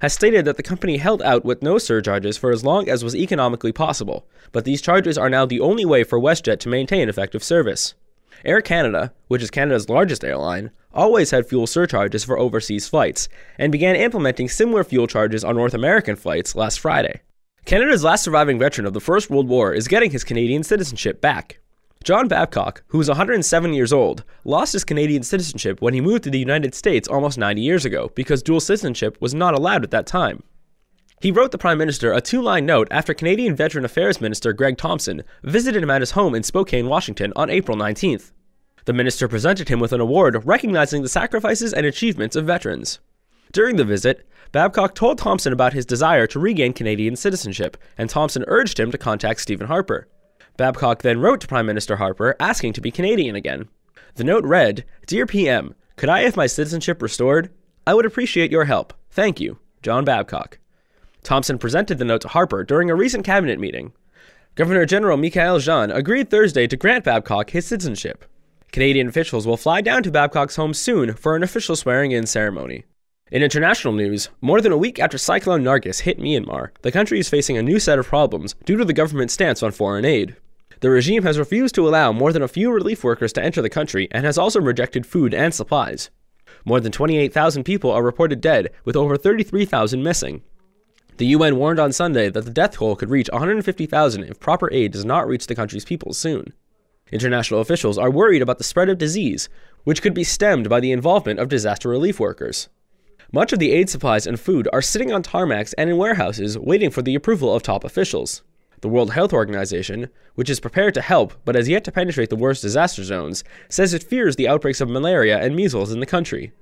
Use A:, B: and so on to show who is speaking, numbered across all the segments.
A: has stated that the company held out with no surcharges for as long as was economically possible, but these charges are now the only way for WestJet to maintain effective service. Air Canada, which is Canada's largest airline, always had fuel surcharges for overseas flights, and began implementing similar fuel charges on North American flights last Friday. Canada's last surviving veteran of the First World War is getting his Canadian citizenship back. John Babcock, who is 107 years old, lost his Canadian citizenship when he moved to the United States almost 90 years ago because dual citizenship was not allowed at that time. He wrote the Prime Minister a two line note after Canadian Veteran Affairs Minister Greg Thompson visited him at his home in Spokane, Washington on April 19th. The minister presented him with an award recognizing the sacrifices and achievements of veterans. During the visit, Babcock told Thompson about his desire to regain Canadian citizenship, and Thompson urged him to contact Stephen Harper. Babcock then wrote to Prime Minister Harper asking to be Canadian again. The note read Dear PM, could I have my citizenship restored? I would appreciate your help. Thank you, John Babcock. Thompson presented the note to Harper during a recent cabinet meeting. Governor General Michaëlle Jean agreed Thursday to grant Babcock his citizenship. Canadian officials will fly down to Babcock's home soon for an official swearing in ceremony. In international news, more than a week after Cyclone Nargis hit Myanmar, the country is facing a new set of problems due to the government's stance on foreign aid. The regime has refused to allow more than a few relief workers to enter the country and has also rejected food and supplies. More than 28,000 people are reported dead, with over 33,000 missing. The UN warned on Sunday that the death toll could reach 150,000 if proper aid does not reach the country's people soon. International officials are worried about the spread of disease, which could be stemmed by the involvement of disaster relief workers. Much of the aid supplies and food are sitting on tarmacs and in warehouses waiting for the approval of top officials. The World Health Organization, which is prepared to help but has yet to penetrate the worst disaster zones, says it fears the outbreaks of malaria and measles in the country.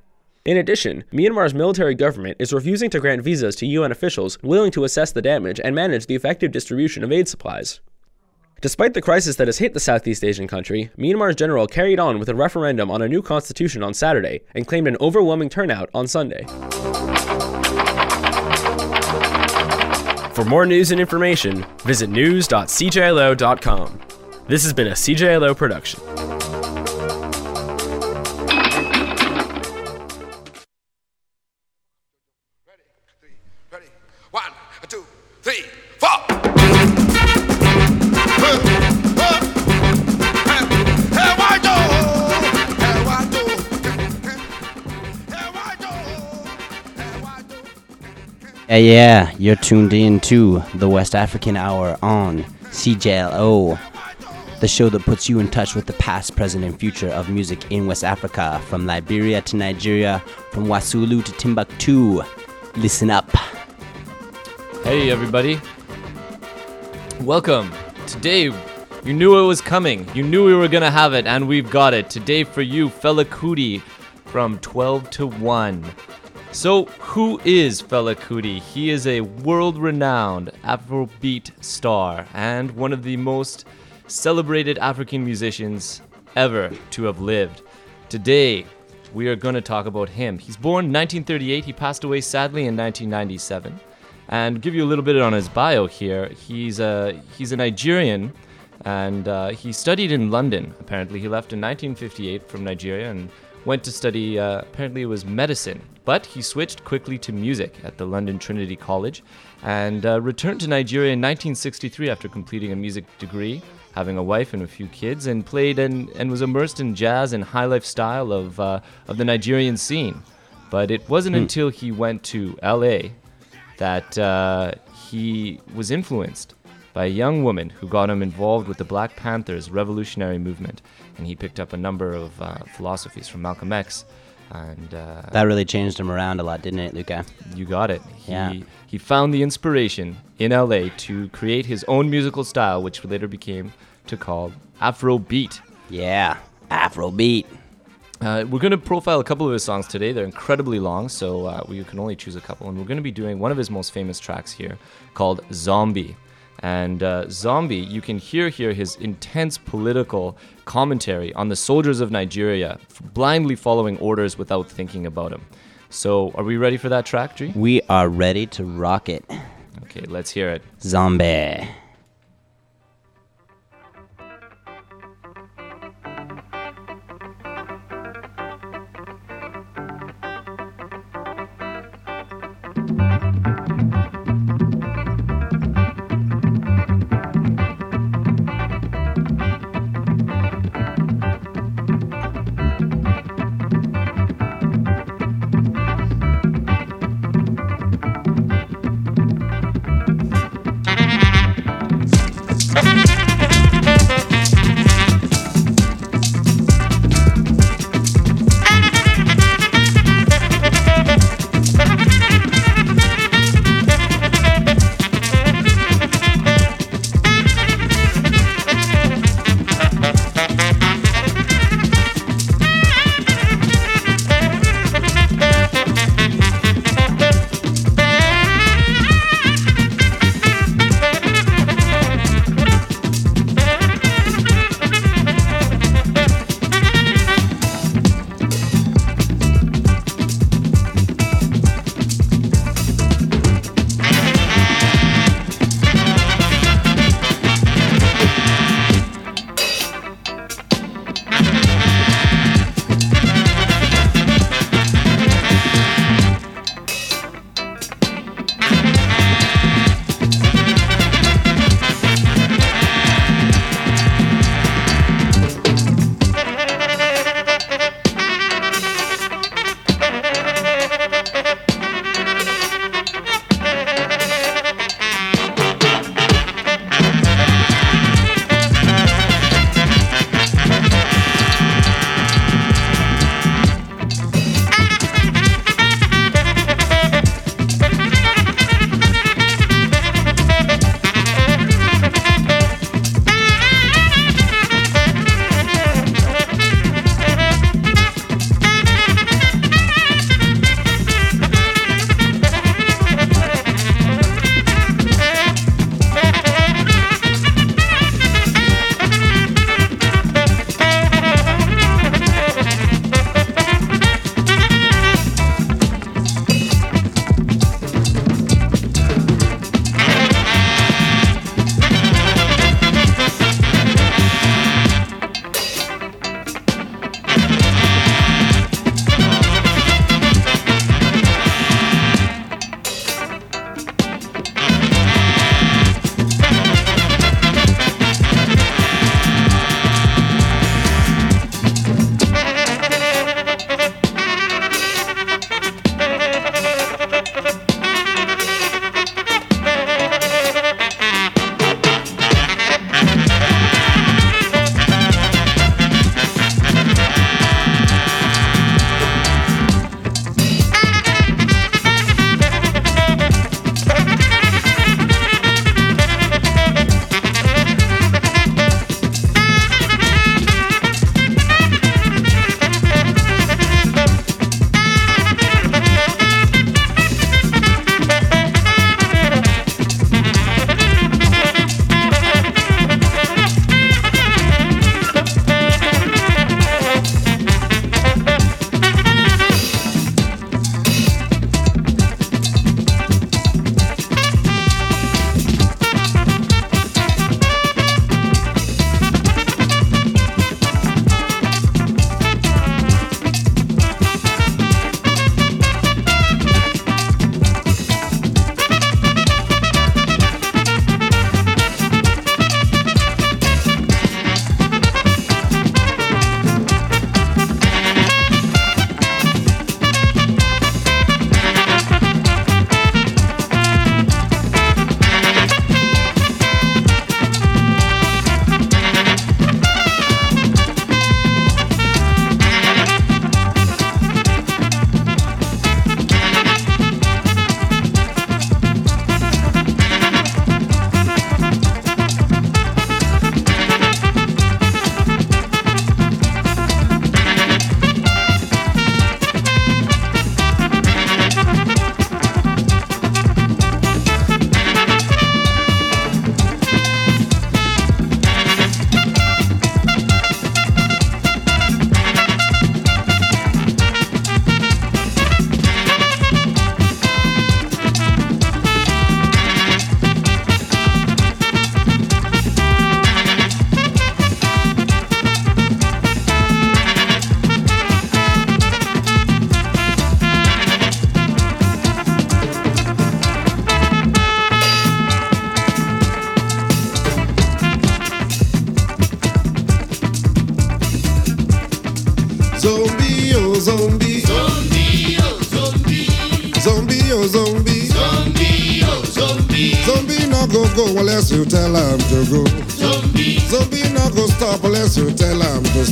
A: In addition, Myanmar's military government is refusing to grant visas to UN officials willing to assess the damage and manage the effective distribution of aid supplies. Despite the crisis that has hit the Southeast Asian country, Myanmar's general carried on with a referendum on a new constitution on Saturday and claimed an overwhelming turnout on Sunday. For more news and information, visit news.cjlo.com. This has been a CJLO production.
B: Yeah, yeah, you're tuned in to the West African Hour on CJLO, the show that puts you in touch with the past, present, and future of music in West Africa, from Liberia to Nigeria, from Wasulu to Timbuktu. Listen up.
C: Hey, everybody. Welcome. Today, you knew it was coming. You knew we were going to have it, and we've got it. Today, for you, Fela Kuti from 12 to 1. So, who is Fela Kuti? He is a world renowned Afrobeat star and one of the most celebrated African musicians ever to have lived. Today, we are going to talk about him. He's born 1938, he passed away sadly in 1997. And give you a little bit on his bio here. He's a he's a Nigerian, and uh, he studied in London. Apparently, he left in 1958 from Nigeria and went to study. Uh, apparently, it was medicine, but he switched quickly to music at the London Trinity College, and uh, returned to Nigeria in 1963 after completing a music degree, having a wife and a few kids, and played and, and was immersed in jazz and high life style of uh, of the Nigerian scene. But it wasn't until he went to L.A that uh, he was influenced by a young woman who got him involved with the Black Panthers revolutionary movement, and he picked up a number of uh, philosophies from Malcolm X. And uh,
B: That really changed him around a lot, didn't it, Luca?
C: you got it. He,
B: Yeah.
C: he found the inspiration in LA to create his own musical style, which later became to call Afrobeat.
B: Yeah, Afrobeat.
C: Uh, we're going to profile a couple of his songs today. They're incredibly long, so uh, we can only choose a couple. And we're going to be doing one of his most famous tracks here called Zombie. And uh, Zombie, you can hear here his intense political commentary on the soldiers of Nigeria f- blindly following orders without thinking about them. So, are we ready for that track, G?
B: We are ready to rock it.
C: Okay, let's hear it.
B: Zombie,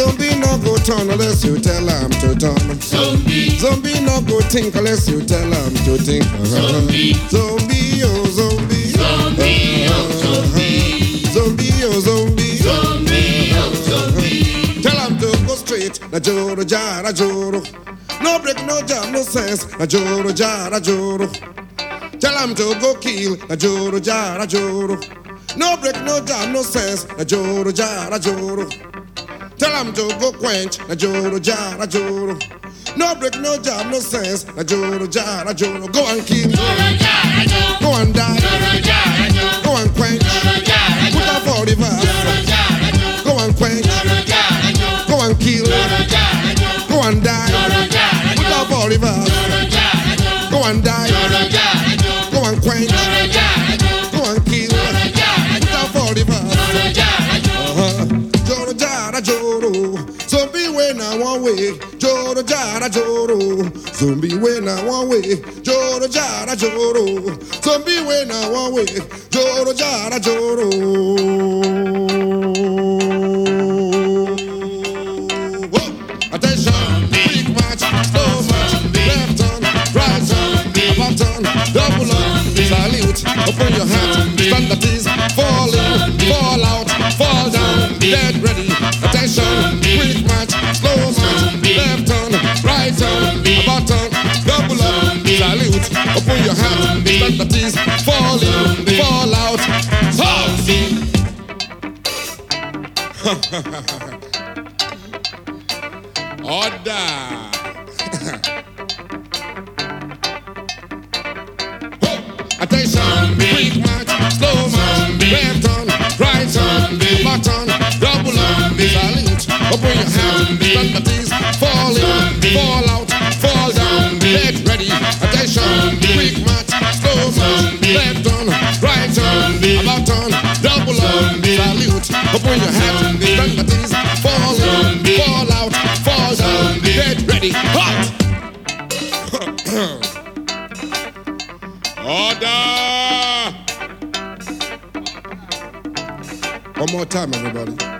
D: Zombie no go turn unless you tell him to turn. Zombie. Zombie no go think unless you tell him to think. Zombie. Zombie oh zombie. Zombie oh zombie. Zombie oh zombie. Zombie oh zombie. Tell him to go straight. Na joro jara joro. No break, no jam, no sense. Na joro jara joro. Tell him to go kill. Na joro jara joro. No break, no jam, no sense. Na joro jara joro. Tell him to go quench. Na joro jara joro. No break, no jam, no sense. Na joro jara joro. Go and kill. joro jara joro. Go and die. joro jara joro. Go and quench. joro jara joro. Put up for the verse. Jara joro, zombie way na one way. Joro jara joro, zombie way na one way. Joro jara joro. Whoa. Attention, big march, slow march, left turn, right turn, about turn, double up, salute, open your hands, stand that is, fall in, fall out, fall down, dead ready, attention, turn, about turn, double up, salute, open your hands, stand that is, fall in, fall out, Order. Attention, quick march, slow march, left turn, right back turn, double up, salute, open your hands, stand that is, fall in, fall out, fall down, get ready, attention, quick march, slow march, left turn, right turn, about turn, double up, salute, open your hands, stand that is, fall in, fall out, fall down, get ready, hot! Order! One more time, everybody.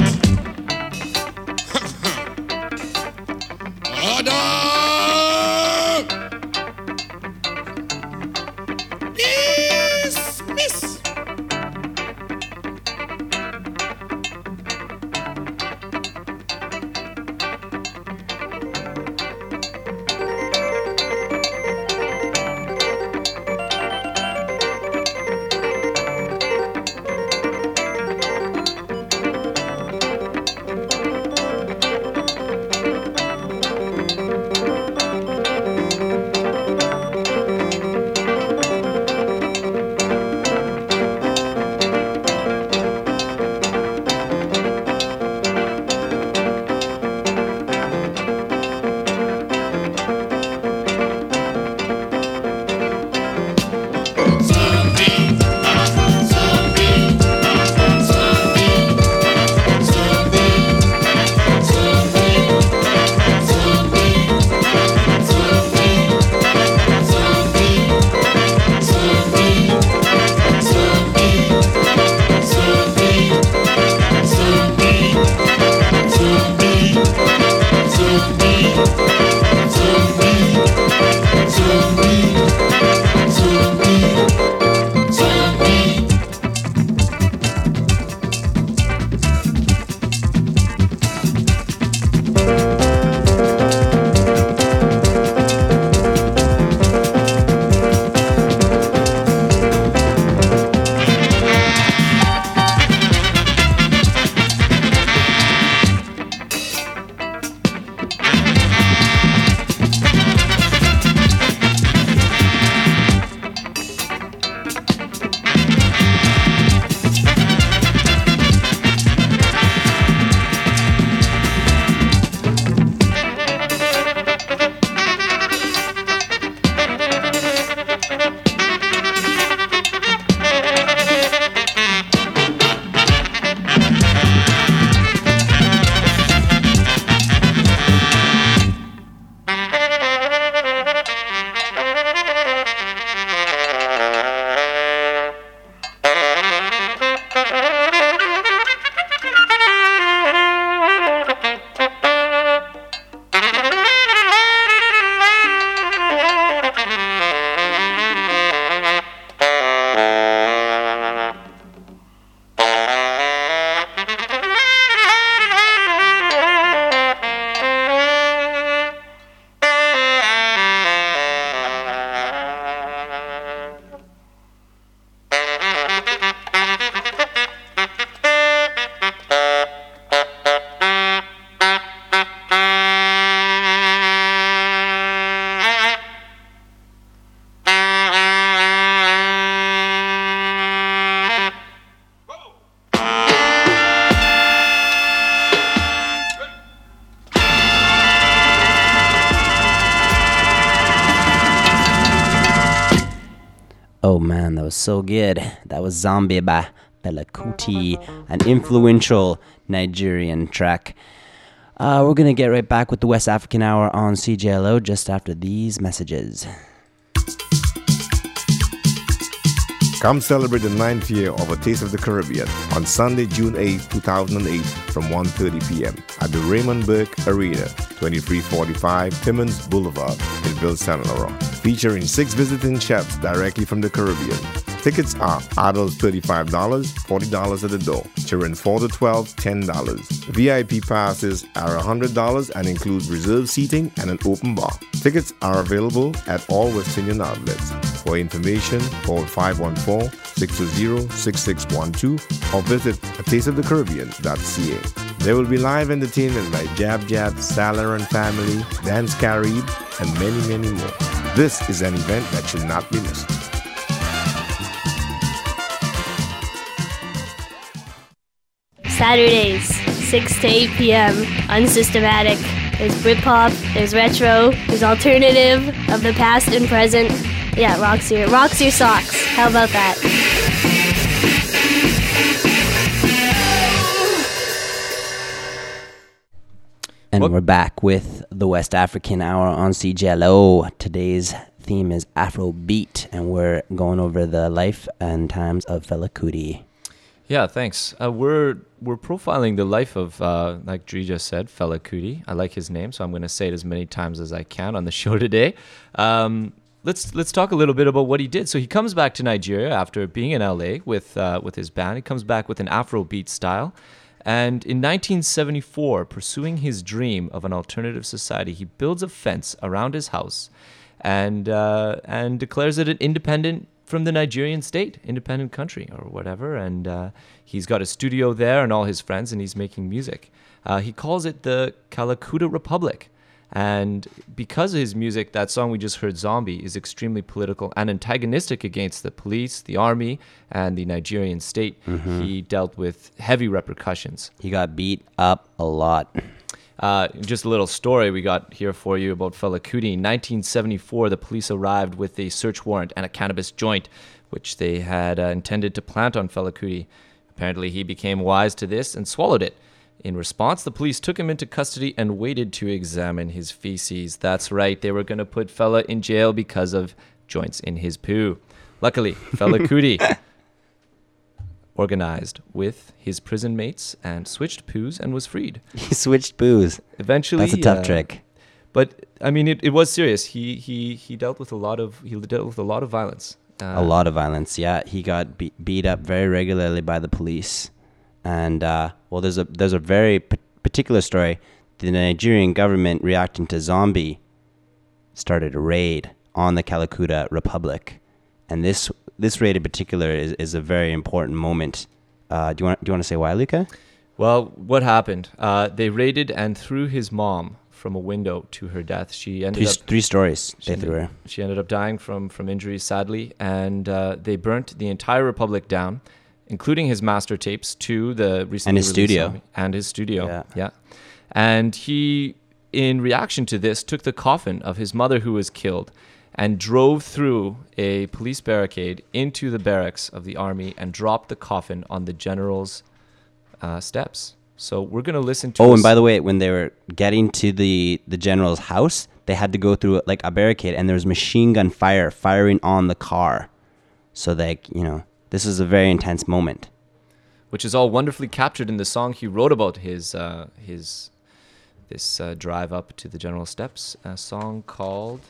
B: so good. That was Zombie by Fela Kuti, an influential Nigerian track. Uh, we're gonna get right back with the West African Hour on CJLO just after these messages.
E: Come celebrate the ninth year of A Taste of the Caribbean on Sunday, June 8, 2008 from 1.30 p.m. at the Raymond Bourque Arena, 2345 Thimens Boulevard in Ville Saint Laurent. Featuring six visiting chefs directly from the Caribbean. Tickets are adults $35, $40 at the door. Children 4 to 12, $10. VIP passes are $100 and include reserved seating and an open bar. Tickets are available at all West Indian outlets. For information, call 514-620-6612 or visit tasteofthecaribbean.ca. There will be live entertainment by Jab Jab, Salar and Family, Dance Carib, and many, many more. This is an event that should not be missed.
F: Saturdays, 6 to 8 p.m. Unsystematic. There's Britpop, there's retro, there's alternative of the past and present. Yeah, rocks your rocks your socks. How about that?
B: And
C: What-
B: we're back with the West African Hour on CJLO. Today's theme is Afro Beat, and we're going over the life and times of Fela Kuti.
C: Yeah, thanks. Uh, we're we're profiling the life of, uh, like Dre just said, Fela Kuti. I like his name, so I'm going to say it as many times as I can on the show today. Um, let's let's talk a little bit about what he did. So he comes back to Nigeria after being in LA with uh, with his band. He comes back with an Afrobeat style. And in 1974, pursuing his dream of an alternative society, he builds a fence around his house and uh, and declares it an independent from the Nigerian state, independent country or whatever. And uh, he's got a studio there and all his friends, and he's making music. Uh, he calls it the Kalakuta Republic. And because of his music, that song we just heard, Zombie, is extremely political and antagonistic against the police, the army, and the Nigerian state. He dealt with heavy repercussions.
B: He got beat up a lot.
C: Uh, just a little story we got here for you about Fela Kuti. In 1974, the police arrived with a search warrant and a cannabis joint, which they had uh, intended to plant on Fela Kuti. Apparently, he became wise to this and swallowed it. In response, the police took him into custody and waited to examine his feces. That's right, they were going to put Fela in jail because of joints in his poo. Luckily, Fela Kuti organized with his prison mates and switched poos and was freed.
B: He switched poos.
C: Eventually,
B: That's a tough
C: uh,
B: trick.
C: But I mean, it, it was serious. He he he dealt with a lot of he dealt with a lot of violence. Uh,
B: a lot of violence. Yeah, he got be- beat up very regularly by the police, and uh, well, there's a there's a very p- particular story. The Nigerian government, reacting to Zombie, started a raid on the Kalakuta Republic, and this this raid in particular is, is a very important moment. Uh, do you want do you want to say why, Luca?
C: Well, what happened? Uh, they raided and threw his mom from a window to her death. She ended
B: Three,
C: up
B: three stories they threw her.
C: she ended up dying from from injuries, sadly, and uh, they burnt the entire republic down, including his master tapes to the recently
B: and
C: his
B: studio.
C: Zombie- and his studio.
B: Yeah.
C: yeah, and he, in reaction to this, took the coffin of his mother who was killed. And drove through a police barricade into the barracks of the army and dropped the coffin on the general's uh, steps. So we're gonna listen to.
B: Oh, and by the way, when they were getting to the the general's house, they had to go through like a barricade, and there was machine gun fire firing on the car. So like you know, this is a very intense moment.
C: which is all wonderfully captured in the song he wrote about his uh, his this uh, drive up to the general steps. A song called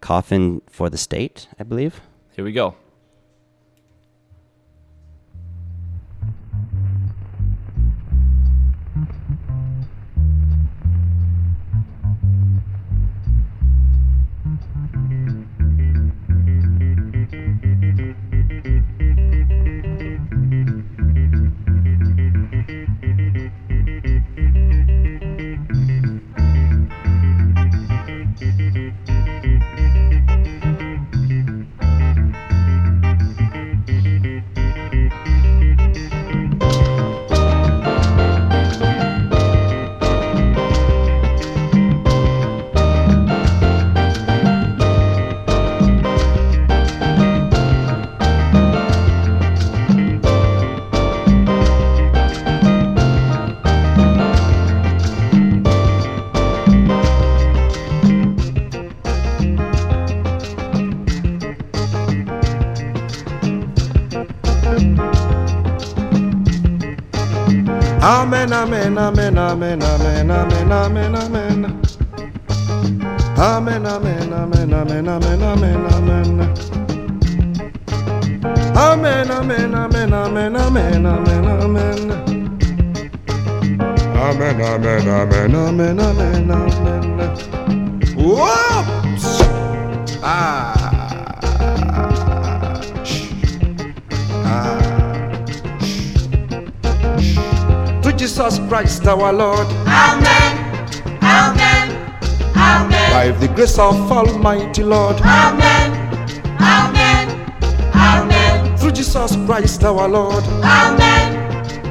B: Coffin for the state, I believe.
C: Here we go.
G: Amen, amen, amen, amen, amen, amen, amen, amen. Amen, amen, amen, amen, amen, amen, amen. Amen, amen, amen, amen, amen, amen, amen. Amen, amen, amen, amen! Ah. Jesus Christ our Lord.
H: Amen. Amen. Amen.
G: By the grace of Almighty Lord.
H: Amen. Amen. Amen.
G: Through Jesus Christ our Lord.
H: Amen.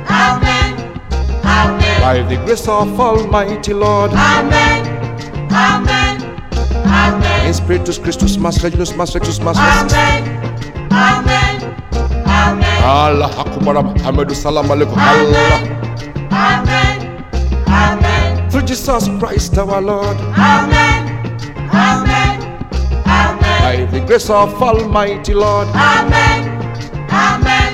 H: Amen. Amen.
G: By the grace of Almighty Lord.
H: Amen. Amen. Amen.
G: In Spiritus Christus, Mas Reginus, Mas Rectus, Mas
H: Amen. Amen. Amen.
G: Allah Akbar, Muhammadu Salam Alaikum, Allah. Jesus Christ our Lord.
H: Amen. Amen. Amen.
G: By the grace of Almighty Lord.
H: Amen. Amen.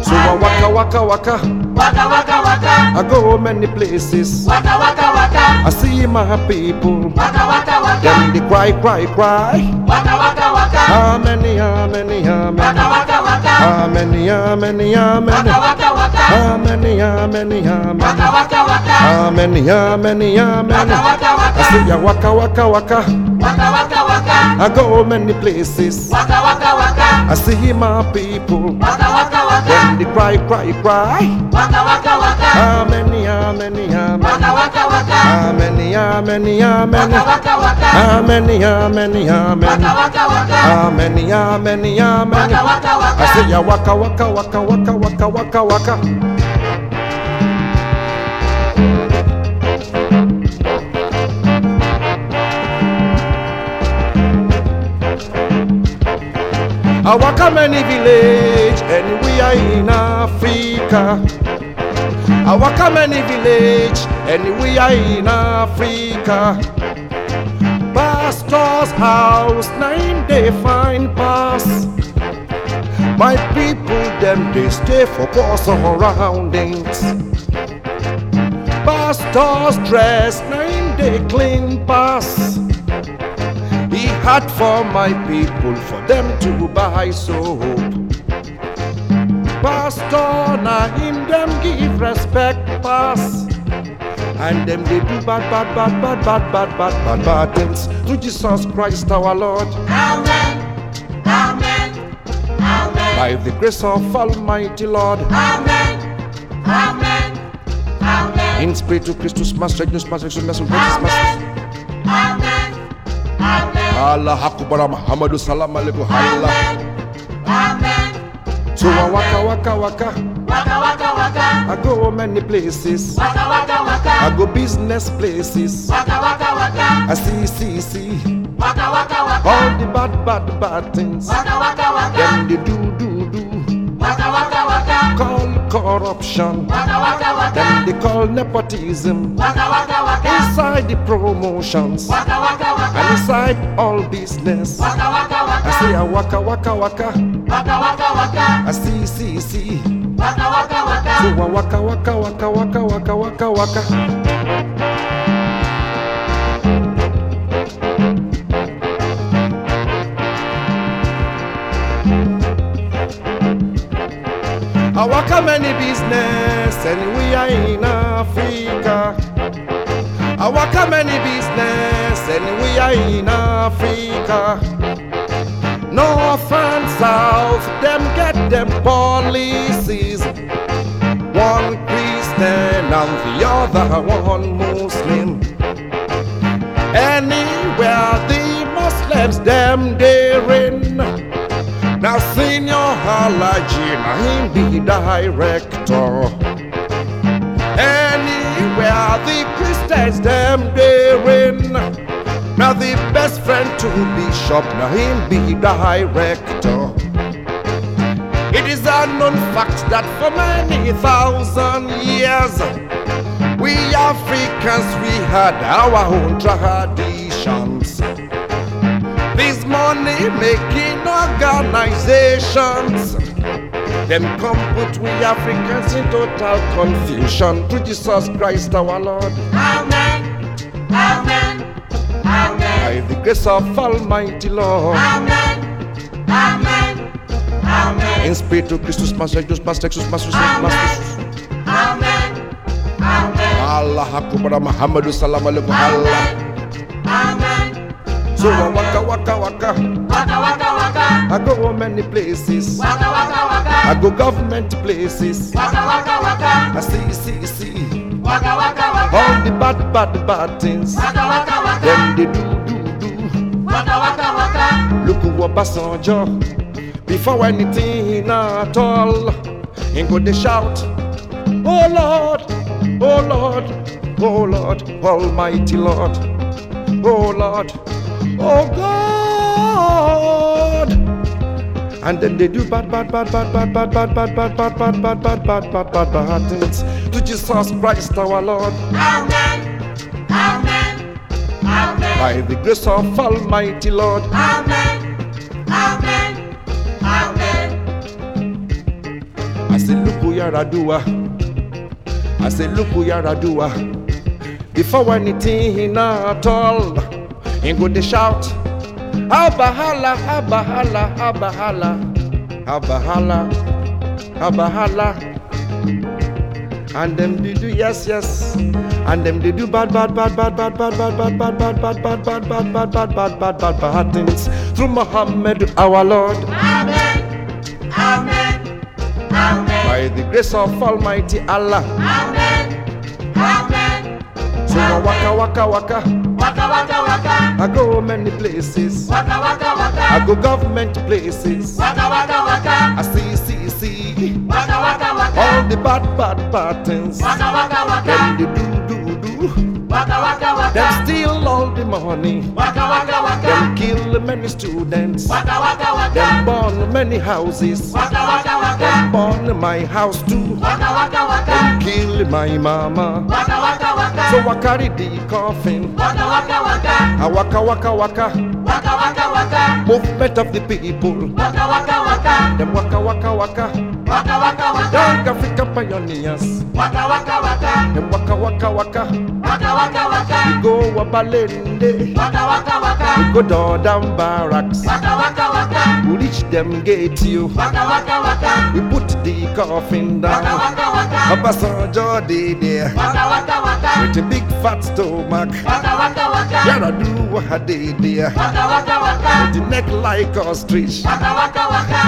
G: So uh, I waka waka waka.
H: Waka waka waka.
G: I go many places.
H: Waka waka waka.
G: I see my people.
H: Waka waka waka.
G: Them they cry, cry, cry.
H: Waka waka waka.
G: How many, how many, how
H: Waka waka waka.
G: How many, how many, how many?
H: Waka waka waka.
G: How many, how many, how many?
H: Waka waka waka.
G: How many, how many, how many?
H: Waka waka waka.
G: I see ya waka waka waka.
H: Waka waka waka.
G: I go many places.
H: Waka waka waka.
G: I see my people.
H: Waka waka waka.
G: Then they cry, cry, cry.
H: Waka waka waka.
G: Ah, ameni, ameni, ah, ameni. Ah,
H: waka waka waka.
G: Ameni, ameni, ameni.
H: Waka waka waka.
G: Ameni, ameni, ameni.
H: Waka waka waka.
G: Ameni, ameni, ameni.
H: Waka waka waka.
G: I say ya waka waka waka waka waka waka waka. a waka many village anyway anywhere in Africa. I waka many village anywhere in Africa. Pastor's house, nine they find pass. My people, them they stay for poor surroundings. Pastor's dress, nine they clean pass. He had for my people, for them to buy soap. Pastor, na him them give respect pass. And them they do bad, bad, bad, bad, bad, bad, bad, bad, bad things to Jesus Christ our Lord.
H: Amen. Amen. Amen.
G: By the grace of Almighty Lord.
H: Amen. Amen. Amen.
G: In spirit to Christus, Master, Master, Master, Master, Master, Master.
H: Amen. Amen.
G: Allah Akbar, Muhammadu Salam Alaikum, Allah.
H: Amen.
G: So I waka, waka, waka.
H: Waka waka waka.
G: I go many places.
H: Waka waka
G: I go business places.
H: Waka waka waka.
G: I see, see, see.
H: Waka waka
G: All the bad, bad, bad things.
H: Waka waka waka.
G: Them they do, do, do.
H: Waka waka waka.
G: Call corruption.
H: Waka waka waka.
G: Them they call nepotism.
H: Waka waka waka.
G: Inside the promotions.
H: Waka waka
G: And inside all business.
H: Waka waka
G: I say
H: waka.
G: I waka, waka, waka.
H: Waka waka waka.
G: I see, see, see.
H: Waka waka waka.
G: So I waka, waka, waka, waka, waka, waka, waka. I waka many business anywhere in Africa. I waka many business anywhere in Africa. North and south, them get them policies. One Christian and the other one Muslim. Anywhere the Muslims them therein. Now senior Alhaji, now him be director. Anywhere the Christians them therein. Now the best friend to Bishop, now him be director. It is a known fact that for many thousand years, we Africans we had our own traditions. These money making organizations, Them come put we Africans in total confusion. To Jesus Christ our Lord.
H: Amen. Amen.
G: The grace of Almighty Lord.
H: Amen. Amen. Amen.
G: In Spiritu Christus Master Jesus Master Jesus Master Jesus Master Jesus.
H: Amen. Amen.
G: Allah Akbar Muhammadu Salam Alaikum Allah.
H: Amen.
G: So waka waka waka.
H: Waka waka waka.
G: I go many places.
H: Waka waka waka.
G: I go government places.
H: Waka waka waka.
G: I see see see.
H: Waka waka waka.
G: All the bad bad bad things.
H: Waka waka waka.
G: Them they do.
H: Waka waka waka.
G: Look who Obasanjo. Before anything at all, he go they shout, Oh Lord, oh Lord, oh Lord, Almighty Lord, oh Lord, oh God. And then they do bad, bad, bad, bad, bad, bad, bad, bad, bad, bad, bad, bad, bad, bad, bad, bad, bad things to Jesus Christ our Lord.
H: Amen.
G: By the grace of Almighty Lord.
H: Amen. Amen. Amen.
G: I say, look who you are Yaradua. I say, look who you are Yaradua. Before anything at all, he go to shout, Abahala, Abahala, Abahala, Abahala, Abahala. And them they do yes, yes. And them they do bad, bad, bad, bad, bad, bad, bad, bad, bad, bad, bad, bad, bad, bad, bad, bad, bad, bad, bad, bad things through Muhammad our Lord.
H: Amen. Amen. Amen.
G: By the grace of Almighty Allah.
H: Amen. Amen.
G: So waka waka waka.
H: Waka waka waka.
G: I go many places.
H: Waka waka waka.
G: I go government places.
H: Waka waka waka.
G: I see, see, see. All the bad, bad, bad things.
H: Waka waka waka.
G: Them they do, do, do.
H: Waka waka waka.
G: Them steal all the money.
H: Waka waka waka.
G: Them kill many students.
H: Waka waka waka.
G: Them burn many houses.
H: Waka waka waka.
G: Them burn my house too.
H: Waka waka waka.
G: Them kill my mama.
H: Waka waka waka.
G: So I carry the coffin.
H: Waka waka waka.
G: I waka waka waka.
H: Waka waka waka.
G: Movement of the people.
H: Waka waka waka.
G: Them waka waka waka.
H: Waka waka waka.
G: Young African pioneers.
H: Waka waka waka.
G: Them waka waka waka.
H: Waka waka waka.
G: We go Wabalende.
H: Waka waka waka.
G: We go Dodam Barracks.
H: Waka waka waka.
G: We reach them gate you.
H: Waka waka waka.
G: We put the coffin
H: Waka
G: down.
H: waka waka.
G: Obasanjo dey there.
H: Waka waka waka.
G: With a big fat stomach.
H: Waka waka waka.
G: Yara do what they there.
H: Waka waka waka.
G: The neck like ostrich.
H: Waka waka waka.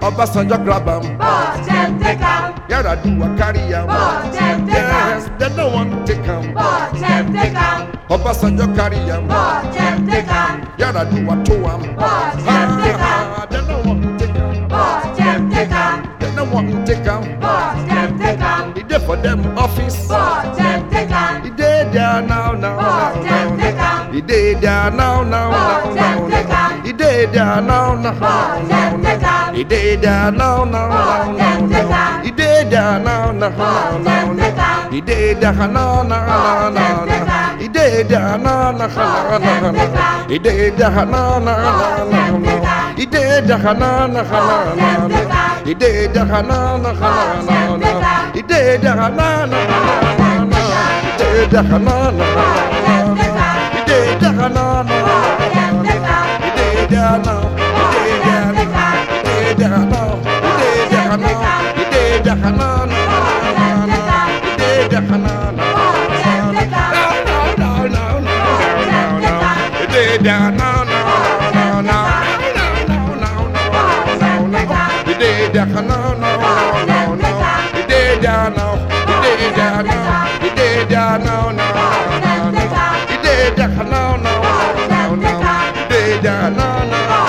G: Obasanjo grab am.
H: But dem take am.
G: Yar'Adua carry am.
H: But dem take am.
G: Yes, dem no wan take am.
H: But dem take am.
G: Obasanjo carry am.
H: But dem take am.
G: Yar'Adua tow am.
H: But dem take am.
G: Dem no wan take am.
H: But dem take am.
G: Dem no wan take am.
H: But dem take am.
G: E dey for dem office.
H: But dem take am.
G: E dey there now now now.
H: But
G: dem
H: take am.
G: E dey there now now now now.
H: But
G: dem
H: take am.
G: E dey there now now now now
H: them take
G: now.
H: am.
G: He dey there now, now, now,
H: Oh,
G: now,
H: them take
G: now.
H: am.
G: He dey there now, now, now,
H: Oh,
G: now,
H: them take
G: now.
H: am.
G: He dey there now, now,
H: Oh,
G: now,
H: them
G: now,
H: take
G: now.
H: am.
G: He dey there now, now, now,
H: Oh, them
G: now,
H: take
G: now.
H: am.
G: He dey there now, now, now,
H: Oh, them
G: now,
H: take
G: now.
H: am.
G: He dey there now, now, now,
H: Oh,
G: now,
H: them take
G: now.
H: am.
G: He dey there now, now, now, now, now
H: no, no.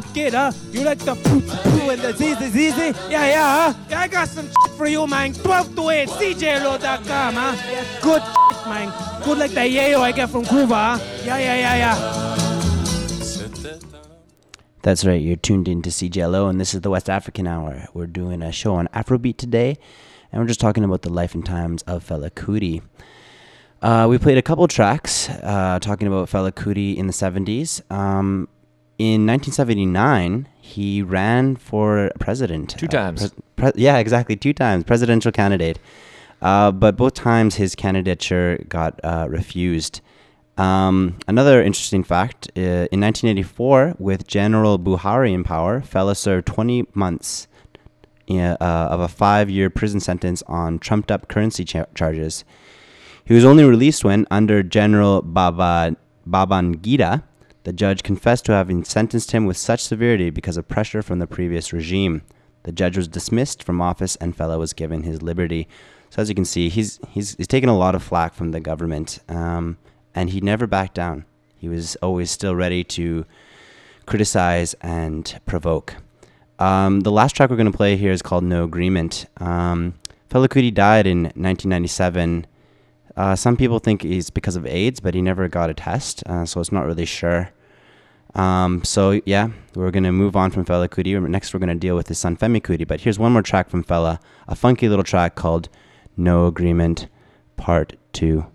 I: Pop kid, huh? You like the poo poo and the zizi zizi? Yeah, yeah, huh? Yeah, I got some shit for you, man. 12 to 8, CJLo.com, huh? Good shit, man. Good like the yayo I get from Cuba, huh? Yeah, yeah, yeah, yeah.
B: That's right, you're tuned in to CJLO, and this is the West African Hour. We're doing a show on Afrobeat today, and we're just talking about the life and times of Fela Kuti. Uh, we played a couple tracks uh, talking about Fela Kuti in the 70s. Um, in 1979, he ran for president.
C: Two
B: uh,
C: times.
B: pre- yeah, exactly, two times, presidential candidate. Uh, but both times his candidature got uh, refused. Um, another interesting fact uh, in 1984, with General Buhari in power, Fela served 20 months uh, of a five year prison sentence on trumped up currency cha- charges. He was only released when, under General Baba, Babangida, the judge confessed to having sentenced him with such severity because of pressure from the previous regime. The judge was dismissed from office and Fela was given his liberty. So as you can see, he's he's, he's taken a lot of flack from the government, um, and he never backed down. He was always still ready to criticize and provoke. Um, the last track we're going to play here is called No Agreement. Um, Fela Kuti died in 1997. Uh, some people think it's because of AIDS, but he never got a test, uh, so it's not really sure. Um, so yeah, we're gonna move on from Fela Kuti. Next, we're gonna deal with his son Femi Kuti. But here's one more track from Fela, a funky little track called "No Agreement," Part Two.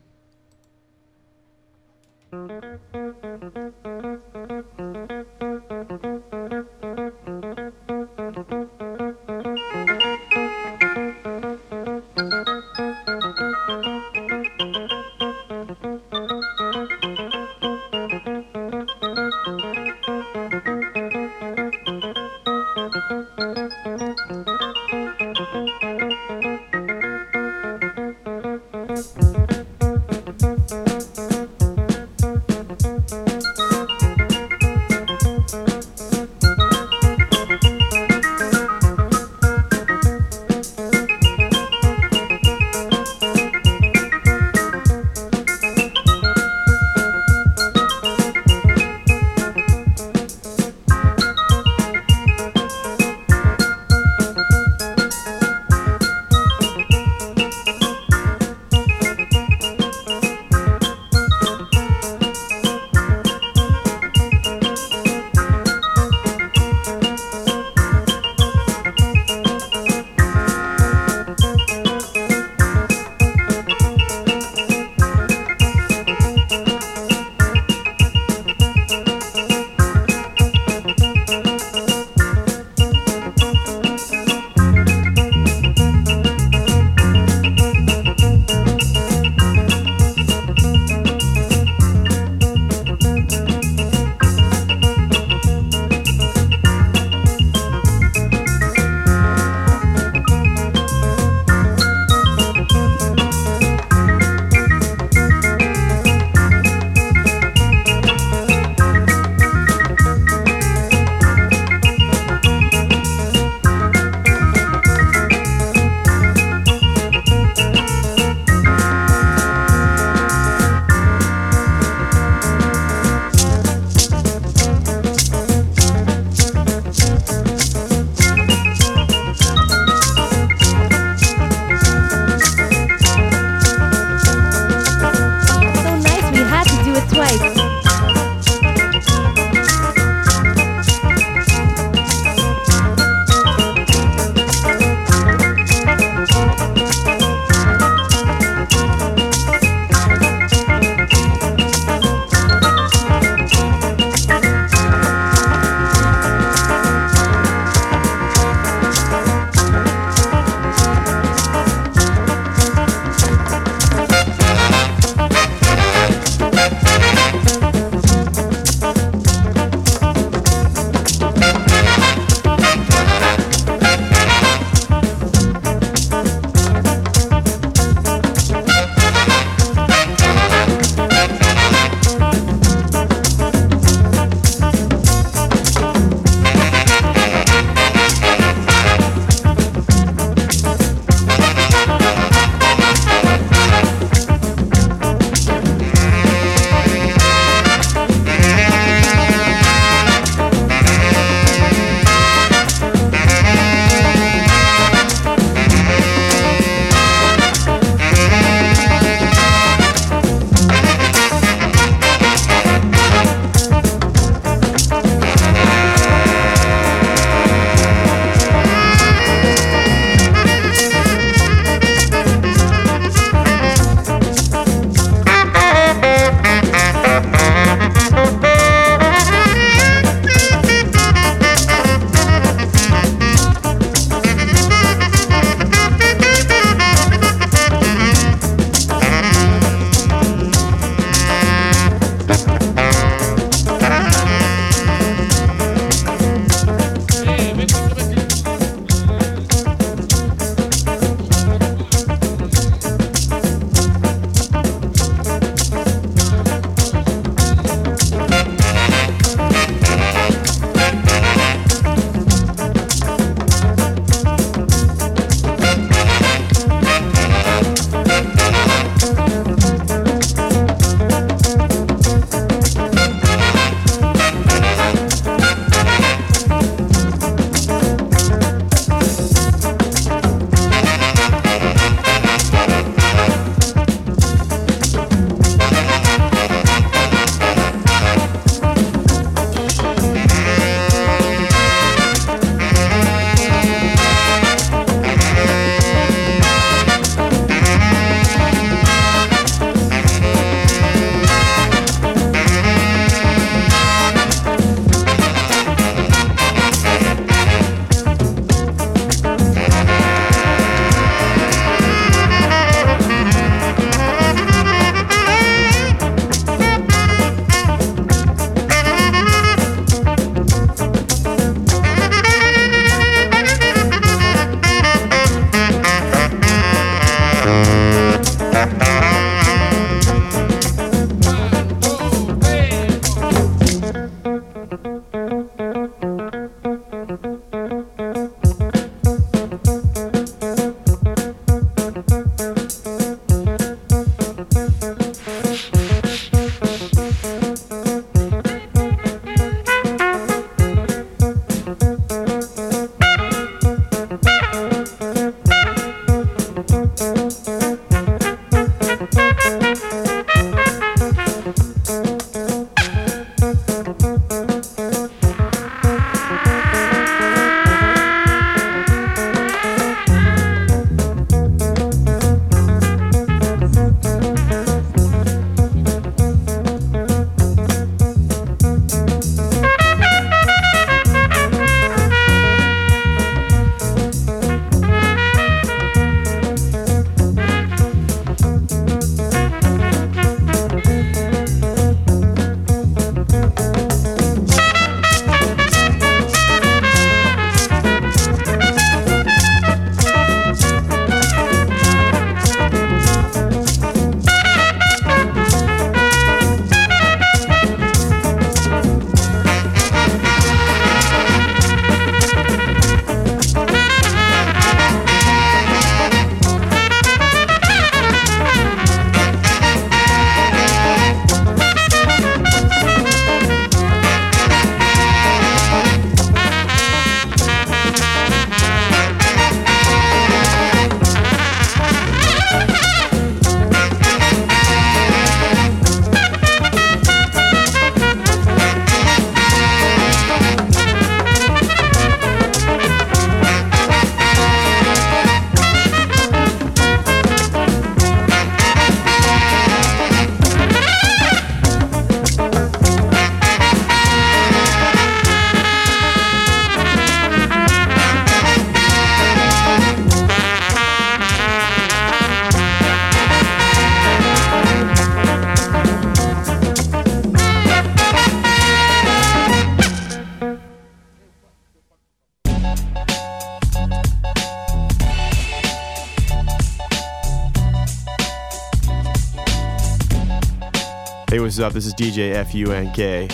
J: What's up? This is DJ FUNK.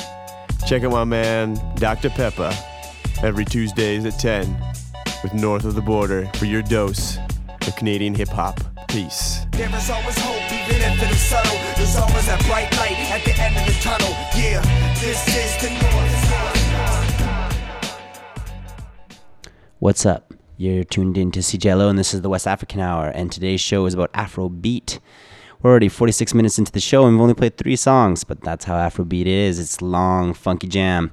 J: Check out my man, Dr. Pepper, every Tuesdays at 10 with North of the Border for your dose of Canadian hip hop. Peace.
K: There is always hope, even if it is subtle. There's always a bright light at the end of the tunnel. Yeah, this is the North.
B: What's up? You're tuned in to CJLO, and this is the West African Hour. And today's show is about Afrobeat. We're already 46 minutes into the show, and we've only played three songs, but that's how Afrobeat is. It's long, funky jam.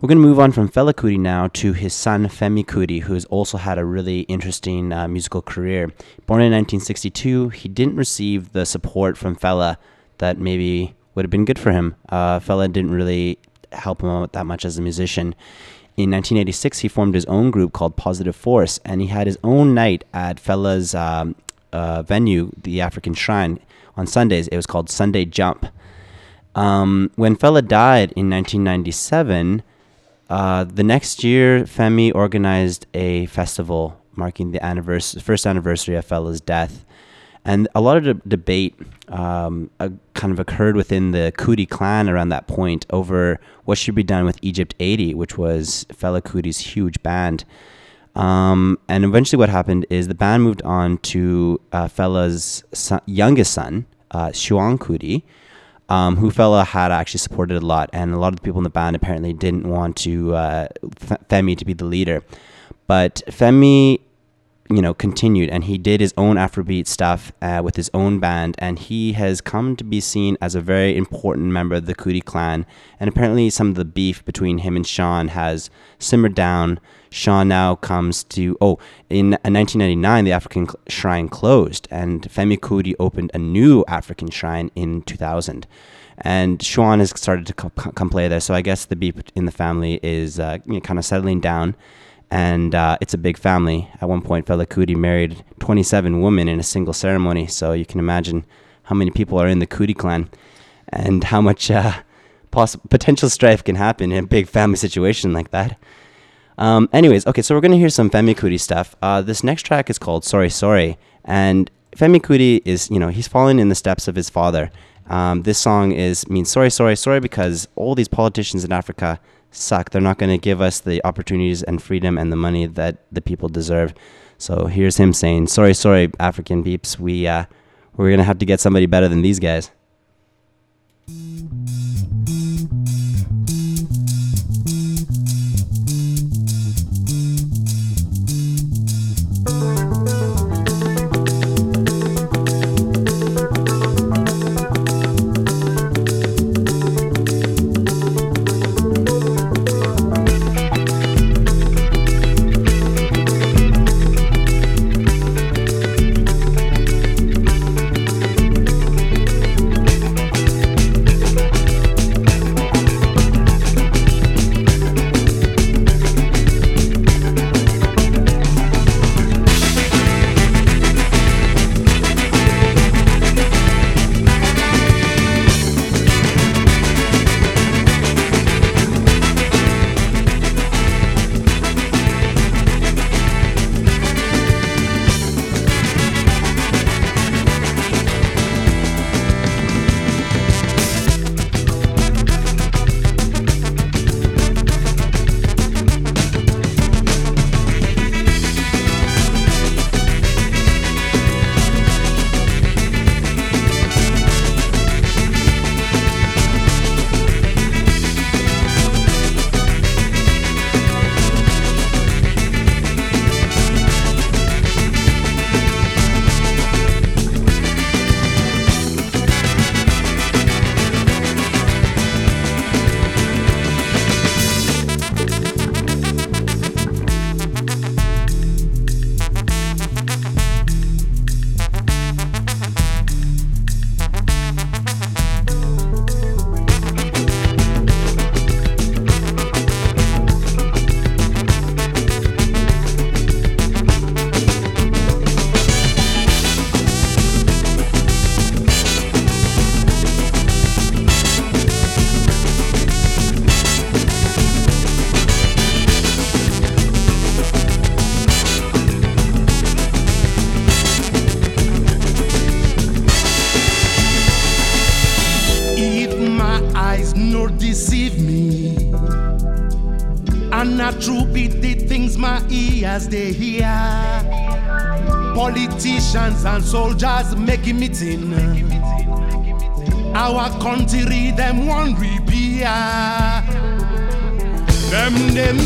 B: We're going to move on from Fela Kuti now to his son Femi Kuti, who has also had a really interesting uh, musical career. Born in 1962, he didn't receive the support from Fela that maybe would have been good for him. Uh, Fela didn't really help him out that much as a musician. In 1986, he formed his own group called Positive Force, and he had his own night at Fela's um, uh, venue, the African Shrine, on Sundays. It was called Sunday Jump. Um, when Fela died in 1997, uh, the next year, Femi organized a festival marking the anniversary, first anniversary of Fela's death. And a lot of de- debate um, uh, kind of occurred within the Kuti clan around that point over what should be done with Egypt 80, which was Fela Kuti's huge band. Um, and eventually, what happened is the band moved on to uh, Fela's son, youngest son, uh, Seun um, who Fela had actually supported a lot. And a lot of the people in the band apparently didn't want to uh, Femi to be the leader. But Femi you know, continued and he did his own Afrobeat stuff uh, with his own band, and he has come to be seen as a very important member of the Kuti clan. And apparently, some of the beef between him and Seun has simmered down. Seun now comes to oh, in 1999, the African shrine closed, and Femi Kuti opened a new African shrine in 2000. And Seun has started to co- come play there, so I guess the beef in the family is uh, you know, kind of settling down and uh, it's a big family. At one point, Fela Kuti married 27 women in a single ceremony, so you can imagine how many people are in the Kuti clan and how much uh, poss- potential strife can happen in a big family situation like that. Um, anyways, okay, so we're gonna hear some Femi Kuti stuff. Uh, this next track is called "Sorry Sorry," and Femi Kuti is, you know, he's following in the steps of his father. Um, this song is means sorry, sorry, sorry because all these politicians in Africa suck. They're not going to give us the opportunities and freedom and the money that the people deserve. So here's him saying, "Sorry, sorry, African peeps. We uh, we're gonna have to get somebody better than these guys."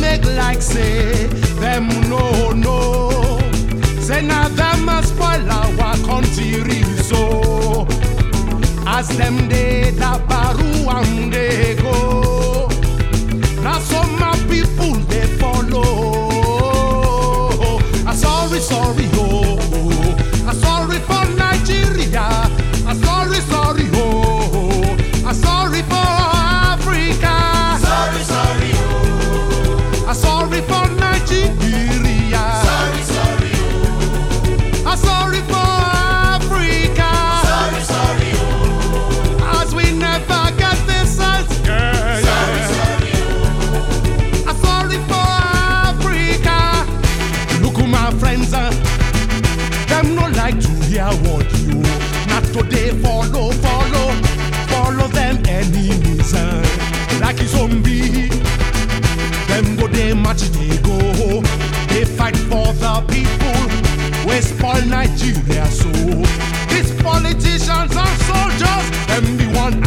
L: Make like say them no no. Say now them must spoil our country so. As them they da baru and they go. Now some my people they follow. I sorry sorry oh. Today follow follow follow them enemies uh, like a zombie. Them go they march they go. They fight for the people we spoil nigeria so. These politicians and soldiers them the one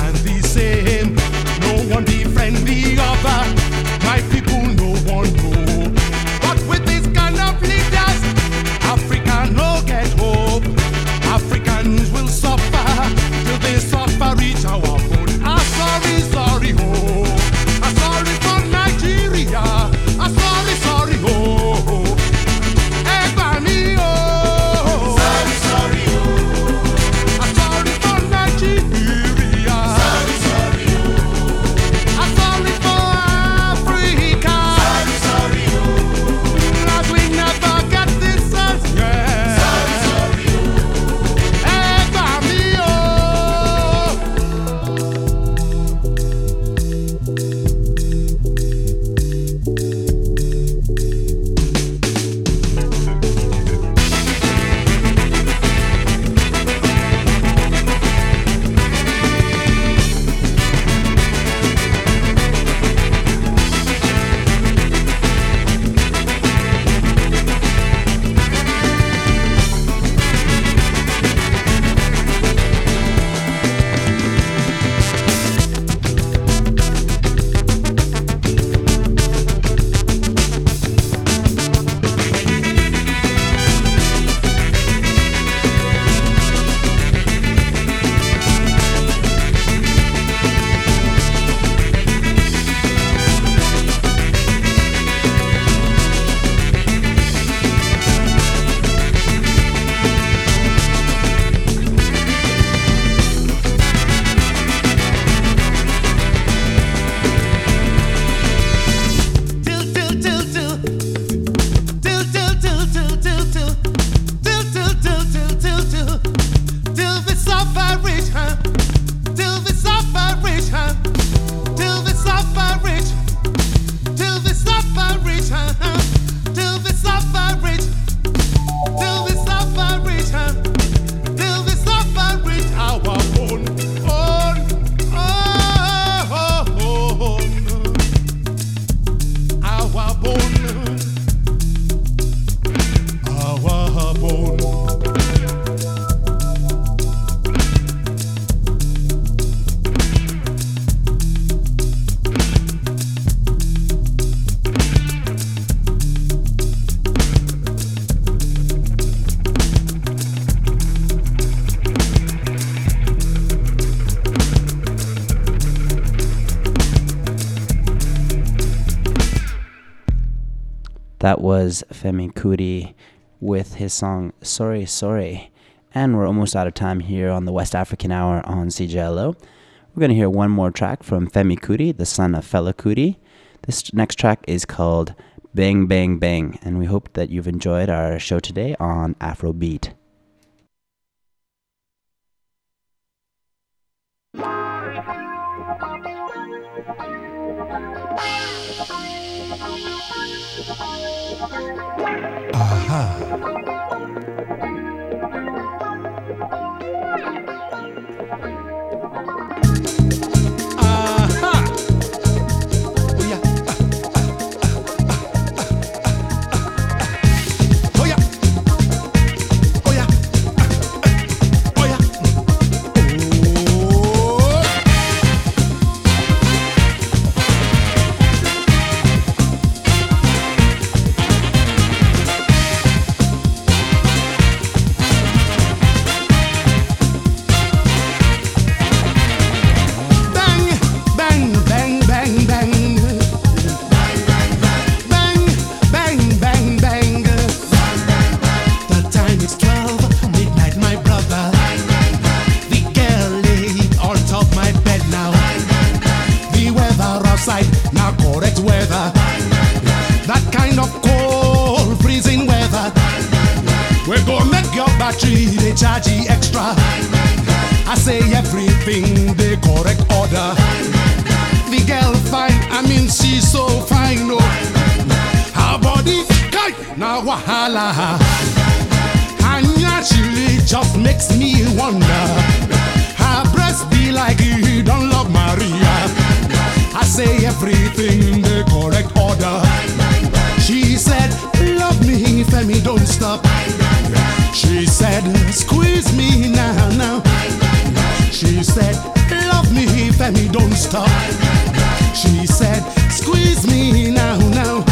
B: That was Femi Kuti with his song Sorry Sorry. And we're almost out of time here on the West African Hour on CJLO. We're going to hear one more track from Femi Kuti, the son of Fela Kuti. This next track is called Bang Bang Bang, and we hope that you've enjoyed our show today on Afrobeat.
L: Aha. Battery they charge you extra. I say everything the correct order. The girl fine, I mean she's so fine, no. Her body, kai, na wahala. And naturally just makes me wonder. Her breast be like you don't love Maria. I say everything in the correct order. She said, Love me, Femi, don't stop. She said, Squeeze me now, now. She said, Love me, Femi, don't stop. She said, Squeeze me now, now.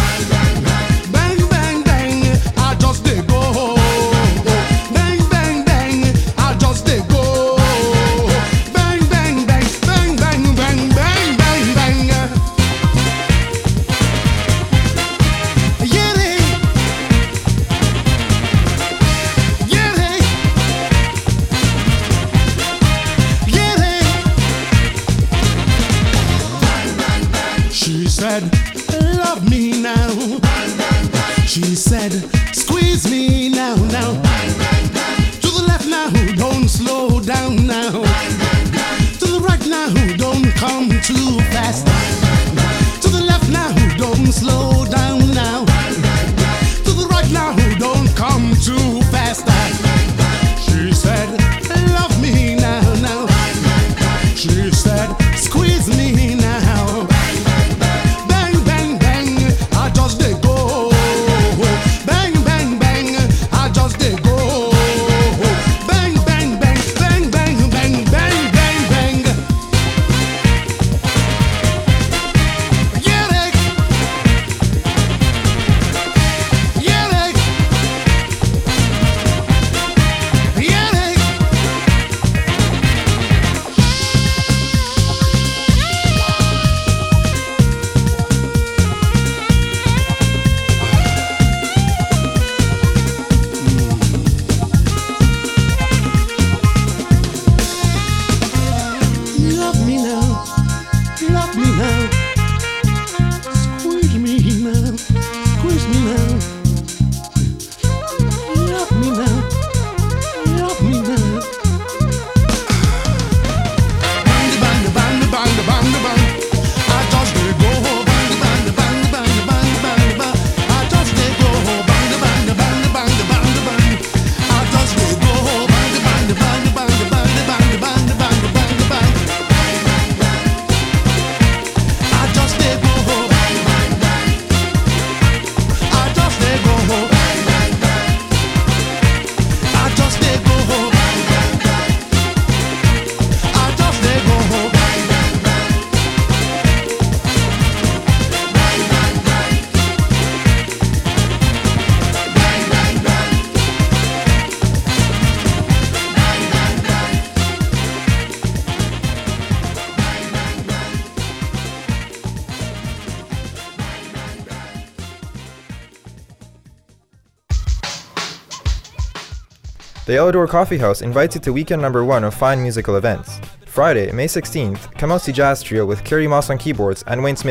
L: The
M: Yellow Coffee House invites you to weekend number one of fine musical events. Friday, May 16th, come out see Jazz Trio with Kerry Moss on keyboards and Wayne Smith